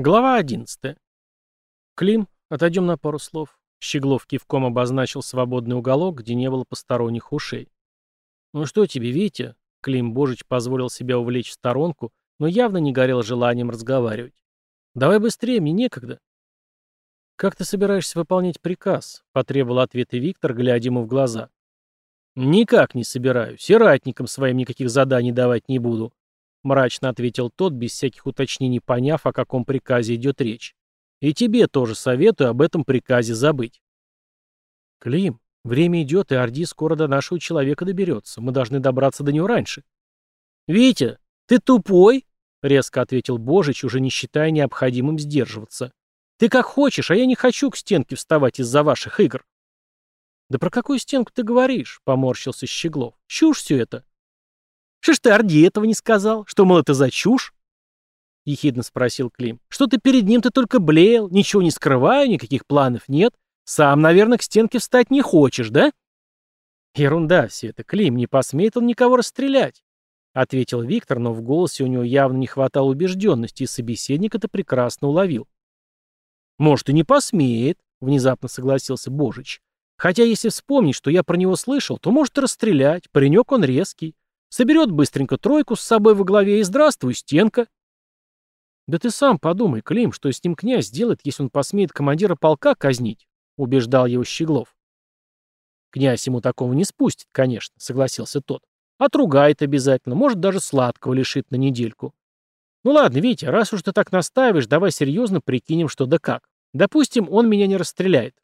Глава 11. Клим, отойдем на пару слов. Щеглов кивком обозначил свободный уголок, где не было посторонних ушей. «Ну что тебе, Витя?» Клим Божич позволил себя увлечь в сторонку, но явно не горел желанием разговаривать. «Давай быстрее, мне некогда». «Как ты собираешься выполнять приказ?» — потребовал ответа Виктор, глядя ему в глаза. «Никак не собираюсь. И ратникам своим никаких заданий давать не буду. — мрачно ответил тот, без всяких уточнений поняв, о каком приказе идет речь. «И тебе тоже советую об этом приказе забыть». «Клим, время идет, и Орди скоро до нашего человека доберется. Мы должны добраться до него раньше». «Витя, ты тупой?» — резко ответил Божич, уже не считая необходимым сдерживаться. «Ты как хочешь, а я не хочу к стенке вставать из-за ваших игр». «Да про какую стенку ты говоришь?» — поморщился Щеглов. «Чушь все это. Что ж ты Орди этого не сказал? Что, мол, это за чушь? Ехидно спросил Клим. Что ты перед ним ты только блеял, ничего не скрываю, никаких планов нет. Сам, наверное, к стенке встать не хочешь, да? Ерунда все это, Клим, не посмеет он никого расстрелять. Ответил Виктор, но в голосе у него явно не хватало убежденности, и собеседник это прекрасно уловил. «Может, и не посмеет», — внезапно согласился Божич. «Хотя, если вспомнить, что я про него слышал, то может и расстрелять. Паренек он резкий. Соберет быстренько тройку с собой во главе и здравствуй, стенка. Да ты сам подумай, Клим, что с ним князь сделает, если он посмеет командира полка казнить, убеждал его Щеглов. Князь ему такого не спустит, конечно, согласился тот. Отругает обязательно, может даже сладкого лишит на недельку. Ну ладно, Витя, раз уж ты так настаиваешь, давай серьезно прикинем, что да как. Допустим, он меня не расстреляет.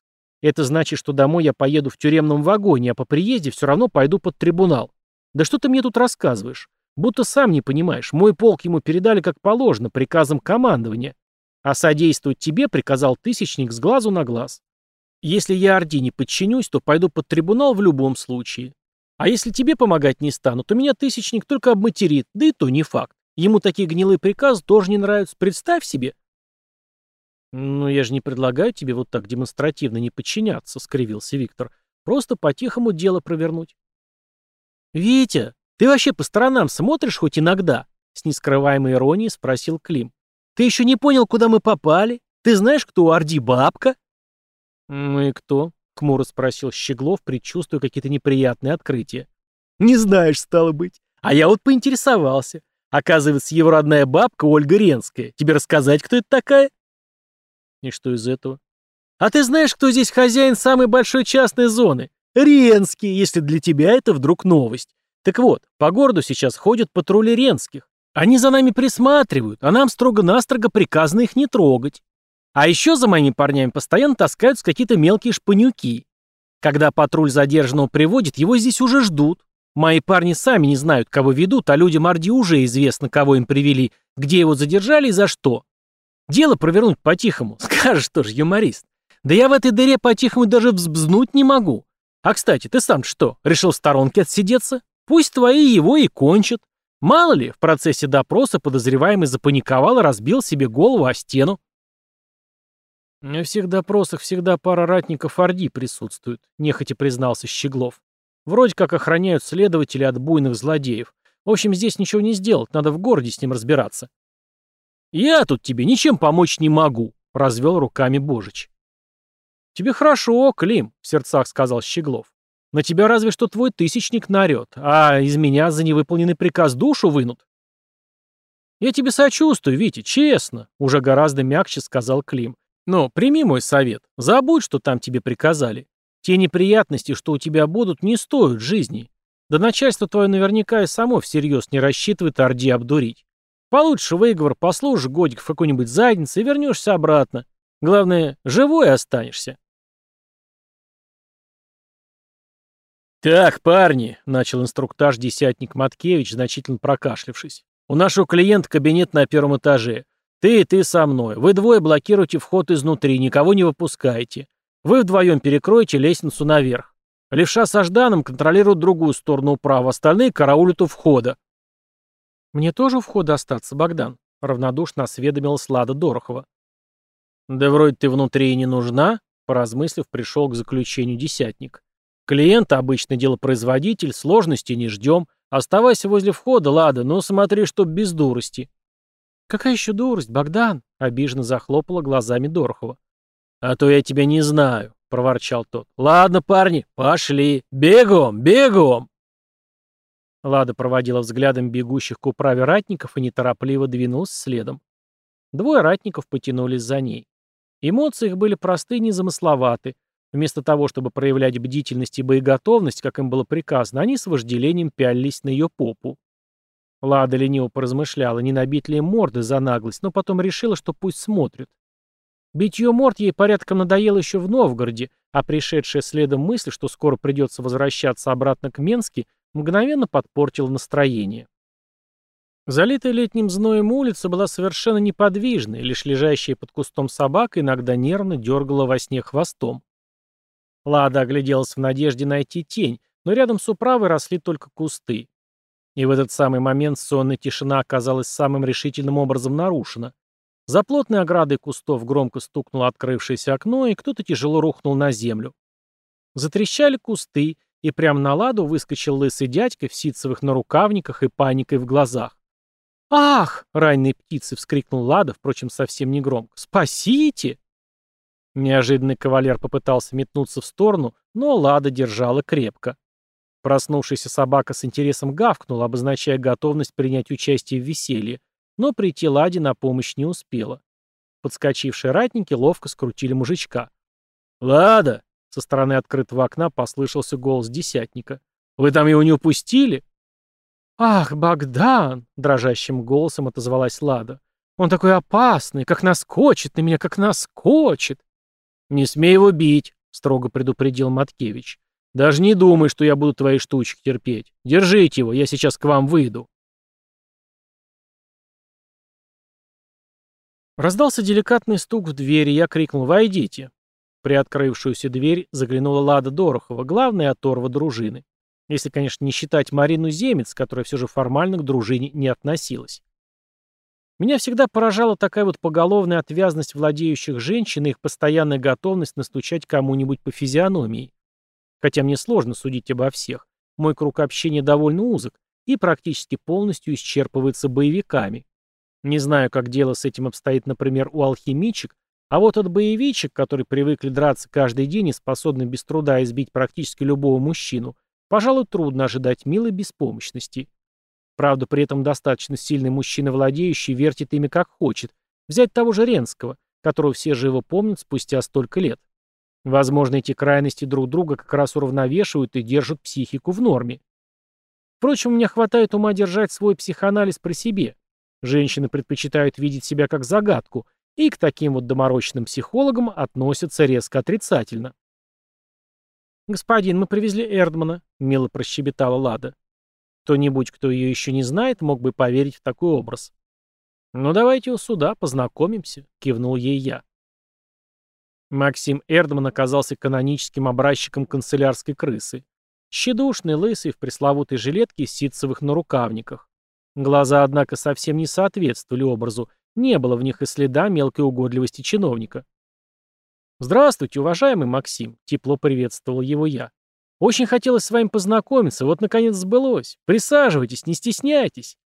Это значит, что домой я поеду в тюремном вагоне, а по приезде все равно пойду под трибунал. Да что ты мне тут рассказываешь? Будто сам не понимаешь. Мой полк ему передали как положено, приказом командования. А содействовать тебе приказал тысячник с глазу на глаз. Если я Орди не подчинюсь, то пойду под трибунал в любом случае. А если тебе помогать не стану, то меня тысячник только обматерит, да и то не факт. Ему такие гнилые приказы тоже не нравятся, представь себе. «Ну, я же не предлагаю тебе вот так демонстративно не подчиняться», — скривился Виктор. «Просто по-тихому дело провернуть». «Витя, ты вообще по сторонам смотришь хоть иногда?» С нескрываемой иронией спросил Клим. «Ты еще не понял, куда мы попали? Ты знаешь, кто у Орди бабка?» «Ну и кто?» — хмуро спросил Щеглов, предчувствуя какие-то неприятные открытия. «Не знаешь, стало быть. А я вот поинтересовался. Оказывается, его родная бабка Ольга Ренская. Тебе рассказать, кто это такая?» «И что из этого?» «А ты знаешь, кто здесь хозяин самой большой частной зоны? Ренский, если для тебя это вдруг новость. Так вот, по городу сейчас ходят патрули Ренских. Они за нами присматривают, а нам строго-настрого приказано их не трогать. А еще за моими парнями постоянно таскаются какие-то мелкие шпанюки. Когда патруль задержанного приводит, его здесь уже ждут. Мои парни сами не знают, кого ведут, а людям Орди уже известно, кого им привели, где его задержали и за что. Дело провернуть по-тихому. Скажешь тоже, юморист. Да я в этой дыре по-тихому даже взбзнуть не могу. А, кстати, ты сам что, решил в сторонке отсидеться? Пусть твои его и кончат. Мало ли, в процессе допроса подозреваемый запаниковал и разбил себе голову о стену. На всех допросах всегда пара ратников Орди присутствует, нехотя признался Щеглов. Вроде как охраняют следователи от буйных злодеев. В общем, здесь ничего не сделать, надо в городе с ним разбираться. «Я тут тебе ничем помочь не могу», — развел руками Божич. «Тебе хорошо, Клим», — в сердцах сказал Щеглов. «На тебя разве что твой тысячник нарет, а из меня за невыполненный приказ душу вынут». «Я тебе сочувствую, Витя, честно», — уже гораздо мягче сказал Клим. «Но прими мой совет. Забудь, что там тебе приказали. Те неприятности, что у тебя будут, не стоят жизни. Да начальство твое наверняка и само всерьез не рассчитывает Орди обдурить. Получше выговор, послужишь годик в какой-нибудь заднице и вернешься обратно. Главное, живой останешься. «Так, парни», — начал инструктаж десятник Маткевич, значительно прокашлявшись. «У нашего клиента кабинет на первом этаже. Ты и ты со мной. Вы двое блокируете вход изнутри, никого не выпускаете. Вы вдвоем перекроете лестницу наверх. Левша со Жданом контролируют другую сторону управа, остальные караулят у входа». «Мне тоже у входа остаться, Богдан?» — равнодушно осведомилась Лада Дорохова. «Да вроде ты внутри и не нужна», — поразмыслив, пришел к заключению десятник. Клиент обычный делопроизводитель, сложности не ждем. Оставайся возле входа, Лада, но смотри, чтоб без дурости. «Какая еще дурость, Богдан?» — обиженно захлопала глазами Дорохова. «А то я тебя не знаю», — проворчал тот. «Ладно, парни, пошли. Бегом, бегом!» Лада проводила взглядом бегущих к управе ратников и неторопливо двинулась следом. Двое ратников потянулись за ней. Эмоции их были просты и незамысловаты. Вместо того, чтобы проявлять бдительность и боеготовность, как им было приказано, они с вожделением пялились на ее попу. Лада лениво поразмышляла, не набить ли морды за наглость, но потом решила, что пусть смотрят. Битье морд ей порядком надоело еще в Новгороде, а пришедшая следом мысль, что скоро придется возвращаться обратно к Менске, мгновенно подпортила настроение. Залитая летним зноем улица была совершенно неподвижной, лишь лежащая под кустом собака иногда нервно дергала во сне хвостом. Лада огляделась в надежде найти тень, но рядом с управой росли только кусты. И в этот самый момент сонная тишина оказалась самым решительным образом нарушена. За плотной оградой кустов громко стукнуло открывшееся окно, и кто-то тяжело рухнул на землю. Затрещали кусты, и прямо на ладу выскочил лысый дядька в ситцевых нарукавниках и паникой в глазах. «Ах!» — раненой птицы вскрикнул Лада, впрочем, совсем не громко. «Спасите!» Неожиданный кавалер попытался метнуться в сторону, но Лада держала крепко. Проснувшаяся собака с интересом гавкнула, обозначая готовность принять участие в веселье, но прийти Ладе на помощь не успела. Подскочившие ратники ловко скрутили мужичка. «Лада!» — со стороны открытого окна послышался голос десятника. «Вы там его не упустили?» «Ах, Богдан!» — дрожащим голосом отозвалась Лада. «Он такой опасный, как наскочит на меня, как наскочит!» «Не смей его бить!» — строго предупредил Маткевич. Даже не думай, что я буду твои штучки терпеть. Держите его, я сейчас к вам выйду. Раздался деликатный стук в дверь, и я крикнул «Войдите!». При открывшуюся дверь заглянула Лада Дорохова, главная оторва дружины. Если, конечно, не считать Марину Земец, которая все же формально к дружине не относилась. Меня всегда поражала такая вот поголовная отвязность владеющих женщин и их постоянная готовность настучать кому-нибудь по физиономии. Хотя мне сложно судить обо всех. Мой круг общения довольно узок и практически полностью исчерпывается боевиками. Не знаю, как дело с этим обстоит, например, у алхимичек, а вот от боевичек, которые привыкли драться каждый день и способны без труда избить практически любого мужчину, пожалуй, трудно ожидать милой беспомощности. Правда, при этом достаточно сильный мужчина, владеющий, вертит ими как хочет. Взять того же Ренского, которого все живо помнят спустя столько лет. Возможно, эти крайности друг друга как раз уравновешивают и держат психику в норме. Впрочем, меня хватает ума держать свой психоанализ при себе. Женщины предпочитают видеть себя как загадку, и к таким вот доморощенным психологам относятся резко отрицательно. «Господин, мы привезли Эрдмана», — мило прощебетала Лада. Кто-нибудь, кто ее еще не знает, мог бы поверить в такой образ. «Ну давайте у суда, познакомимся», — кивнул ей я. Максим Эрдман оказался каноническим образчиком канцелярской крысы. Щедушный, лысый, в пресловутой жилетке и ситцевых нарукавниках. Глаза, однако, совсем не соответствовали образу, не было в них и следа мелкой угодливости чиновника. «Здравствуйте, уважаемый Максим», — тепло приветствовал его я. «Очень хотелось с вами познакомиться, вот наконец сбылось. Присаживайтесь, не стесняйтесь».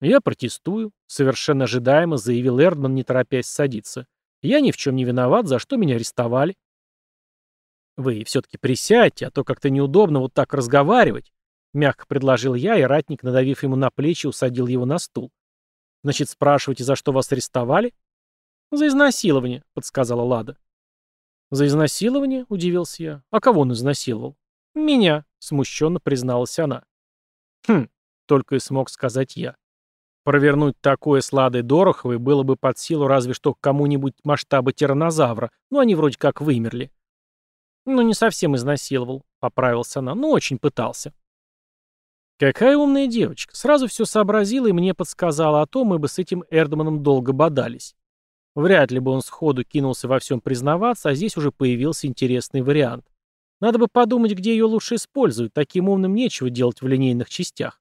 «Я протестую», — совершенно ожидаемо заявил Эрдман, не торопясь садиться. Я ни в чем не виноват, за что меня арестовали. Вы все-таки присядьте, а то как-то неудобно вот так разговаривать. Мягко предложил я, и ратник, надавив ему на плечи, усадил его на стул. Значит, спрашиваете, за что вас арестовали? За изнасилование, подсказала Лада. За изнасилование? Удивился я. А кого он изнасиловал? Меня, смущенно призналась она. Хм, только и смог сказать я. Провернуть такое с Ладой Дороховой было бы под силу разве что кому-нибудь масштаба тиранозавра, но они вроде как вымерли. Ну, не совсем изнасиловал, поправился она, но очень пытался. Какая умная девочка. Сразу все сообразила и мне подсказала, а то мы бы с этим Эрдманом долго бодались. Вряд ли бы он сходу кинулся во всем признаваться, а здесь уже появился интересный вариант. Надо бы подумать, где ее лучше использовать, таким умным нечего делать в линейных частях.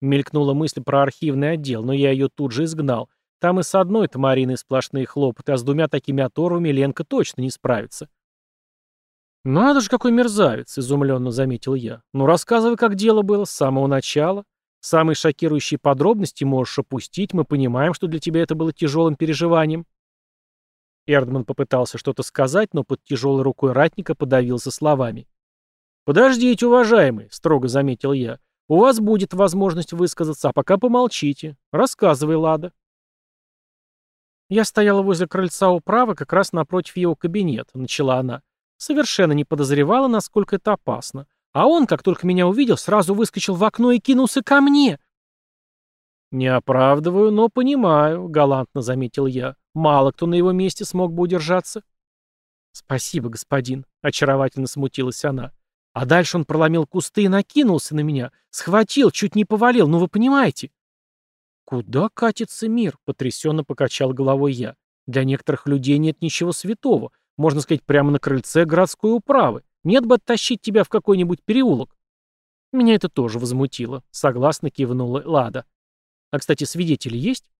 Мелькнула мысль про архивный отдел, но я ее тут же изгнал. Там и с одной-то Мариной сплошные хлопоты, а с двумя такими оторвами Ленка точно не справится. «Надо же, какой мерзавец!» — изумленно заметил я. «Ну, рассказывай, как дело было, с самого начала. Самые шокирующие подробности можешь опустить, мы понимаем, что для тебя это было тяжелым переживанием». Эрдман попытался что-то сказать, но под тяжелой рукой ратника подавился словами. «Подождите, уважаемый», — строго заметил я. «У вас будет возможность высказаться, а пока помолчите. Рассказывай, Лада». Я стояла возле крыльца управы, как раз напротив его кабинета, начала она. Совершенно не подозревала, насколько это опасно. А он, как только меня увидел, сразу выскочил в окно и кинулся ко мне. «Не оправдываю, но понимаю», — галантно заметил я. «Мало кто на его месте смог бы удержаться». «Спасибо, господин», — очаровательно смутилась она. А дальше он проломил кусты и накинулся на меня. Схватил, чуть не повалил, ну вы понимаете. «Куда катится мир?» — потрясенно покачал головой я. «Для некоторых людей нет ничего святого. Можно сказать, прямо на крыльце городской управы. Нет бы оттащить тебя в какой-нибудь переулок». Меня это тоже возмутило. Согласно кивнула Лада. «А, кстати, свидетели есть?»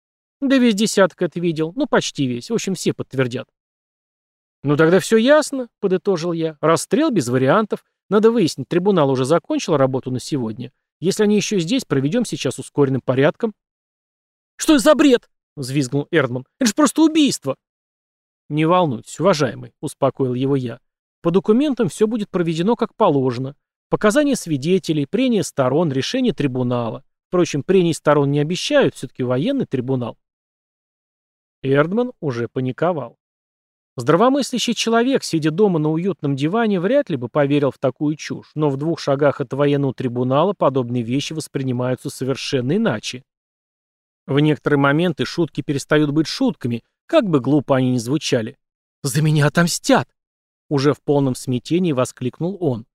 «Да весь десяток это видел. Ну, почти весь. В общем, все подтвердят». «Ну тогда все ясно», — подытожил я. «Расстрел без вариантов. Надо выяснить, трибунал уже закончил работу на сегодня. Если они еще здесь, проведем сейчас ускоренным порядком. «Что за бред?» — взвизгнул Эрдман. «Это же просто убийство!» «Не волнуйтесь, уважаемый», — успокоил его я. «По документам все будет проведено как положено. Показания свидетелей, прения сторон, решение трибунала. Впрочем, прений сторон не обещают, все-таки военный трибунал». Эрдман уже паниковал. Здравомыслящий человек, сидя дома на уютном диване, вряд ли бы поверил в такую чушь, но в двух шагах от военного трибунала подобные вещи воспринимаются совершенно иначе. В некоторые моменты шутки перестают быть шутками, как бы глупо они ни звучали. «За меня отомстят!» Уже в полном смятении воскликнул он.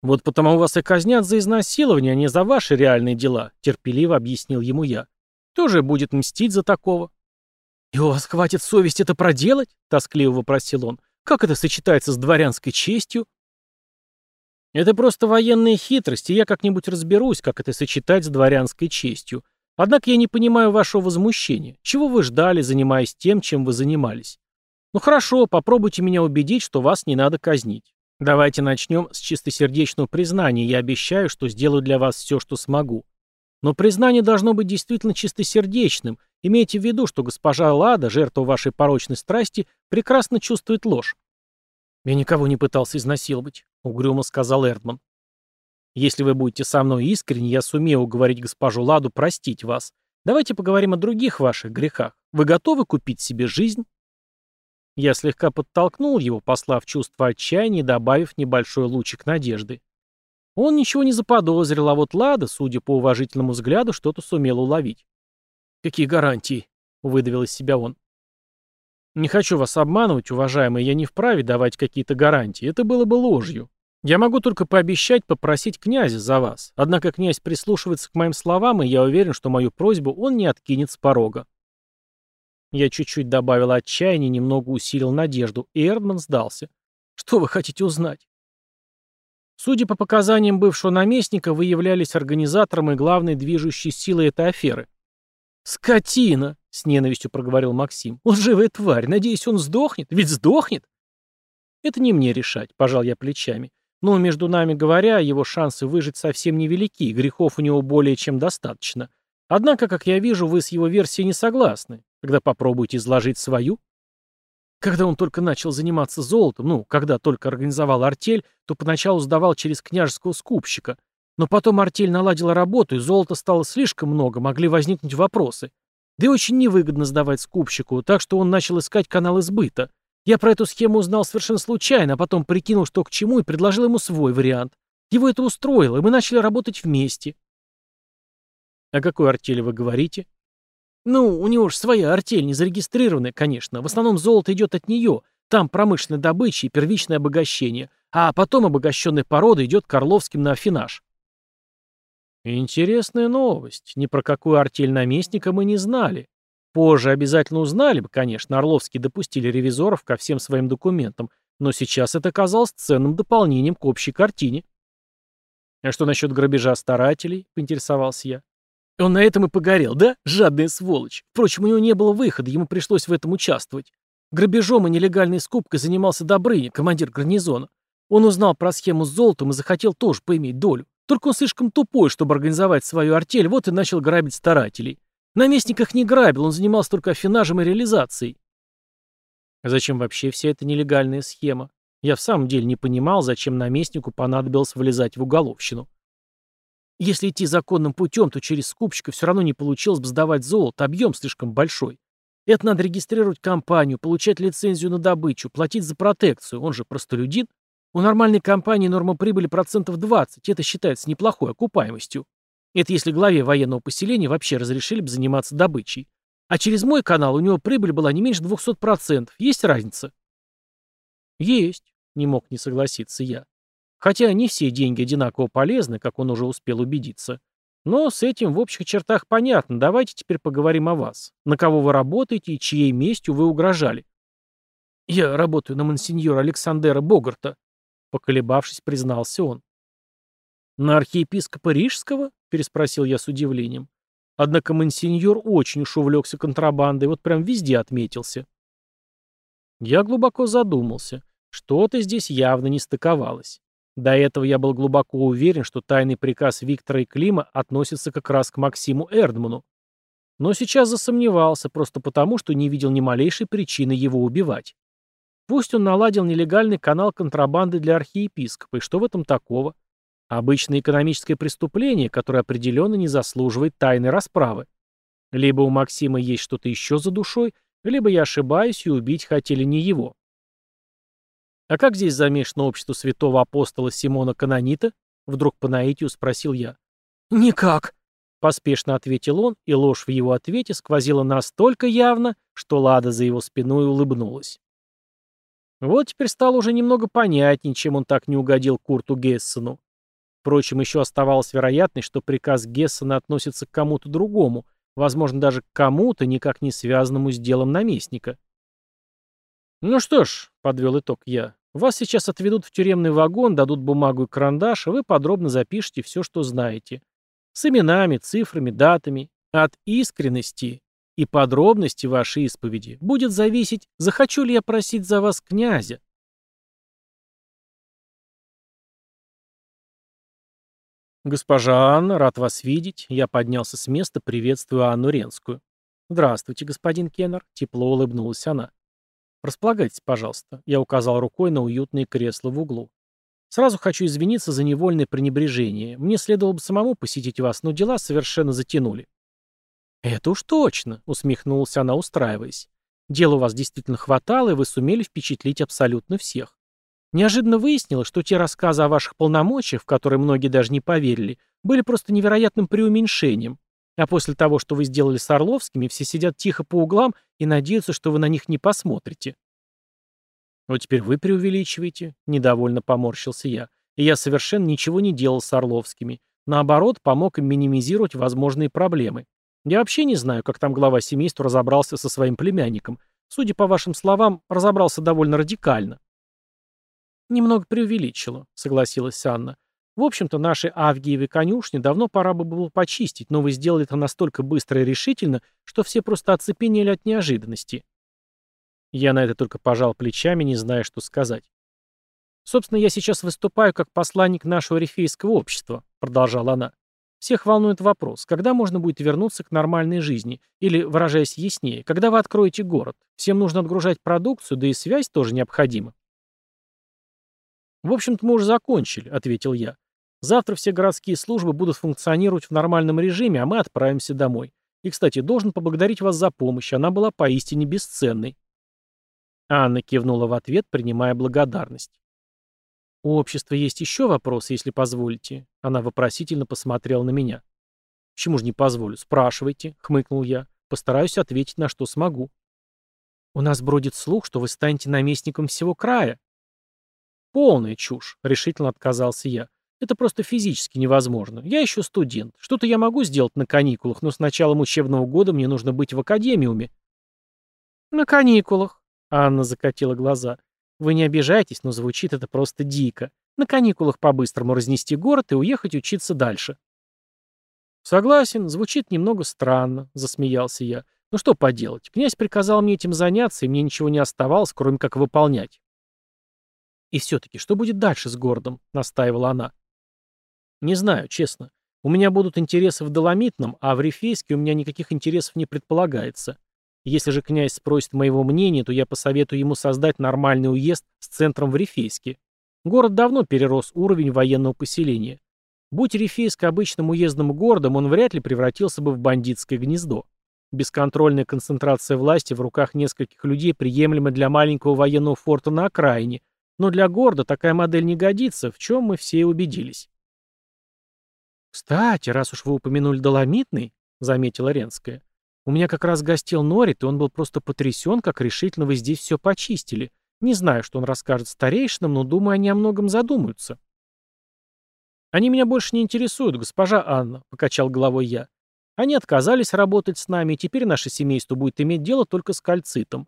«Вот потому вас и казнят за изнасилование, а не за ваши реальные дела», терпеливо объяснил ему я. «Кто же будет мстить за такого?» «И у вас хватит совесть это проделать?» — тоскливо вопросил он. «Как это сочетается с дворянской честью?» «Это просто военная хитрость, и я как-нибудь разберусь, как это сочетать с дворянской честью. Однако я не понимаю вашего возмущения. Чего вы ждали, занимаясь тем, чем вы занимались? Ну хорошо, попробуйте меня убедить, что вас не надо казнить. Давайте начнем с чистосердечного признания. Я обещаю, что сделаю для вас все, что смогу. Но признание должно быть действительно чистосердечным. Имейте в виду, что госпожа Лада, жертва вашей порочной страсти, прекрасно чувствует ложь. «Я никого не пытался изнасиловать», — угрюмо сказал Эрдман. «Если вы будете со мной искренне, я сумею уговорить госпожу Ладу простить вас. Давайте поговорим о других ваших грехах. Вы готовы купить себе жизнь?» Я слегка подтолкнул его, послав чувство отчаяния и добавив небольшой лучик надежды. Он ничего не заподозрил, а вот Лада, судя по уважительному взгляду, что-то сумела уловить. «Какие гарантии?» — выдавил из себя он. «Не хочу вас обманывать, уважаемый, я не вправе давать какие-то гарантии. Это было бы ложью. Я могу только пообещать попросить князя за вас. Однако князь прислушивается к моим словам, и я уверен, что мою просьбу он не откинет с порога». Я чуть-чуть добавил отчаяния, немного усилил надежду, и Эрдман сдался. «Что вы хотите узнать?» Судя по показаниям бывшего наместника, вы являлись организатором и главной движущей силой этой аферы. «Скотина!» — с ненавистью проговорил Максим. «Лживая тварь! Надеюсь, он сдохнет? Ведь сдохнет!» «Это не мне решать», — пожал я плечами. «Но, между нами говоря, его шансы выжить совсем невелики, грехов у него более чем достаточно. Однако, как я вижу, вы с его версией не согласны. Когда попробуйте изложить свою?» Когда он только начал заниматься золотом, ну, когда только организовал артель, то поначалу сдавал через княжеского скупщика. Но потом артель наладила работу, и золота стало слишком много, могли возникнуть вопросы. Да и очень невыгодно сдавать скупщику, так что он начал искать каналы сбыта. Я про эту схему узнал совершенно случайно, а потом прикинул, что к чему, и предложил ему свой вариант. Его это устроило, и мы начали работать вместе. «О какой артели вы говорите?» Ну, у него же своя артель, не зарегистрированная, конечно. В основном золото идет от нее. Там промышленная добыча и первичное обогащение. А потом обогащенная порода идет Карловским на афинаж. Интересная новость. Ни про какую артель наместника мы не знали. Позже обязательно узнали бы, конечно, Орловские допустили ревизоров ко всем своим документам, но сейчас это казалось ценным дополнением к общей картине. «А что насчет грабежа старателей?» — поинтересовался я. Он на этом и погорел, да? Жадная сволочь. Впрочем, у него не было выхода, ему пришлось в этом участвовать. Грабежом и нелегальной скупкой занимался Добрыня, командир гарнизона. Он узнал про схему с золотом и захотел тоже поиметь долю. Только он слишком тупой, чтобы организовать свою артель, вот и начал грабить старателей. Наместник их не грабил, он занимался только афинажем и реализацией. Зачем вообще вся эта нелегальная схема? Я в самом деле не понимал, зачем наместнику понадобилось влезать в уголовщину. Если идти законным путем, то через скупщика все равно не получилось бы сдавать золото, объем слишком большой. Это надо регистрировать компанию, получать лицензию на добычу, платить за протекцию, он же простолюдин. У нормальной компании норма прибыли процентов 20, это считается неплохой окупаемостью. Это если главе военного поселения вообще разрешили бы заниматься добычей. А через мой канал у него прибыль была не меньше 200%. Есть разница? Есть, не мог не согласиться я. Хотя не все деньги одинаково полезны, как он уже успел убедиться. Но с этим в общих чертах понятно. Давайте теперь поговорим о вас. На кого вы работаете и чьей местью вы угрожали? Я работаю на монсеньора Александера Богарта, поколебавшись, признался он. На архиепископа Рижского? переспросил я с удивлением. Однако монсеньор очень уж увлекся контрабандой, вот прям везде отметился. Я глубоко задумался. Что-то здесь явно не стыковалось. До этого я был глубоко уверен, что тайный приказ Виктора и Клима относится как раз к Максиму Эрдману. Но сейчас засомневался, просто потому, что не видел ни малейшей причины его убивать. Пусть он наладил нелегальный канал контрабанды для архиепископа, и что в этом такого? Обычное экономическое преступление, которое определенно не заслуживает тайной расправы. Либо у Максима есть что-то еще за душой, либо я ошибаюсь, и убить хотели не его. «А как здесь замешано общество святого апостола Симона Канонита?» Вдруг по наитию спросил я. «Никак», — поспешно ответил он, и ложь в его ответе сквозила настолько явно, что Лада за его спиной улыбнулась. Вот теперь стало уже немного понятнее, чем он так не угодил Курту Гессену. Впрочем, еще оставалась вероятность, что приказ Гессена относится к кому-то другому, возможно, даже к кому-то, никак не связанному с делом наместника. «Ну что ж», — подвел итог я, — «вас сейчас отведут в тюремный вагон, дадут бумагу и карандаш, и вы подробно запишете все, что знаете. С именами, цифрами, датами. От искренности и подробности вашей исповеди будет зависеть, захочу ли я просить за вас князя». «Госпожа Анна, рад вас видеть». Я поднялся с места, приветствуя Анну Ренскую. «Здравствуйте, господин Кеннер», — тепло улыбнулась она. «Располагайтесь, пожалуйста», — я указал рукой на уютные кресла в углу. «Сразу хочу извиниться за невольное пренебрежение. Мне следовало бы самому посетить вас, но дела совершенно затянули». «Это уж точно», — усмехнулась она, устраиваясь. «Дела у вас действительно хватало, и вы сумели впечатлить абсолютно всех. Неожиданно выяснилось, что те рассказы о ваших полномочиях, в которые многие даже не поверили, были просто невероятным преуменьшением. А после того, что вы сделали с Орловскими, все сидят тихо по углам и надеются, что вы на них не посмотрите. Вот теперь вы преувеличиваете, недовольно поморщился я. И я совершенно ничего не делал с Орловскими. Наоборот, помог им минимизировать возможные проблемы. Я вообще не знаю, как там глава семейства разобрался со своим племянником. Судя по вашим словам, разобрался довольно радикально. Немного преувеличила, согласилась Анна. В общем-то, наши авгиевы конюшни давно пора бы было почистить, но вы сделали это настолько быстро и решительно, что все просто оцепенели от неожиданности. Я на это только пожал плечами, не зная, что сказать. «Собственно, я сейчас выступаю как посланник нашего рифейского общества», — продолжала она. «Всех волнует вопрос, когда можно будет вернуться к нормальной жизни? Или, выражаясь яснее, когда вы откроете город? Всем нужно отгружать продукцию, да и связь тоже необходима». «В общем-то, мы уже закончили», — ответил я. Завтра все городские службы будут функционировать в нормальном режиме, а мы отправимся домой. И, кстати, должен поблагодарить вас за помощь, она была поистине бесценной. Анна кивнула в ответ, принимая благодарность. «У общества есть еще вопросы, если позволите?» Она вопросительно посмотрела на меня. «Почему же не позволю? Спрашивайте», — хмыкнул я. «Постараюсь ответить, на что смогу». «У нас бродит слух, что вы станете наместником всего края». «Полная чушь», — решительно отказался я. Это просто физически невозможно. Я еще студент. Что-то я могу сделать на каникулах, но с началом учебного года мне нужно быть в академиуме. На каникулах. Анна закатила глаза. Вы не обижайтесь, но звучит это просто дико. На каникулах по-быстрому разнести город и уехать учиться дальше. Согласен, звучит немного странно, засмеялся я. Ну что поделать, князь приказал мне этим заняться, и мне ничего не оставалось, кроме как выполнять. И все-таки, что будет дальше с городом? Настаивала она. Не знаю, честно. У меня будут интересы в Доломитном, а в Рифейске у меня никаких интересов не предполагается. Если же князь спросит моего мнения, то я посоветую ему создать нормальный уезд с центром в Рифейске. Город давно перерос уровень военного поселения. Будь Рифейск обычным уездным городом, он вряд ли превратился бы в бандитское гнездо. Бесконтрольная концентрация власти в руках нескольких людей приемлема для маленького военного форта на окраине, но для города такая модель не годится, в чем мы все и убедились. «Кстати, раз уж вы упомянули Доломитный», — заметила Ренская, — «у меня как раз гостил Норит, и он был просто потрясен, как решительно вы здесь все почистили. Не знаю, что он расскажет старейшинам, но думаю, они о многом задумаются». «Они меня больше не интересуют, госпожа Анна», — покачал головой я. «Они отказались работать с нами, и теперь наше семейство будет иметь дело только с кальцитом.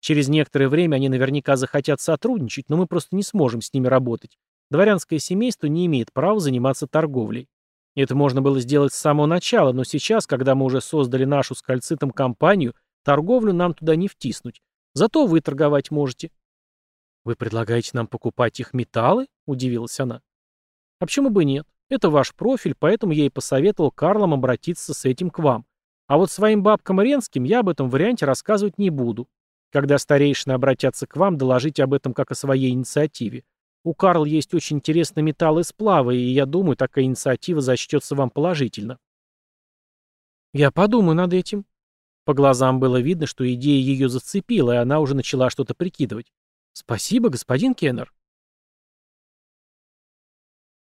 Через некоторое время они наверняка захотят сотрудничать, но мы просто не сможем с ними работать. Дворянское семейство не имеет права заниматься торговлей. Это можно было сделать с самого начала, но сейчас, когда мы уже создали нашу с кальцитом компанию, торговлю нам туда не втиснуть. Зато вы торговать можете». «Вы предлагаете нам покупать их металлы?» – удивилась она. А почему бы нет? Это ваш профиль, поэтому я и посоветовал Карлам обратиться с этим к вам. А вот своим бабкам Ренским я об этом варианте рассказывать не буду. Когда старейшины обратятся к вам, доложите об этом как о своей инициативе. У Карл есть очень интересные металлы и сплавы, и я думаю, такая инициатива зачтется вам положительно. Я подумаю над этим. По глазам было видно, что идея ее зацепила, и она уже начала что-то прикидывать. Спасибо, господин Кеннер.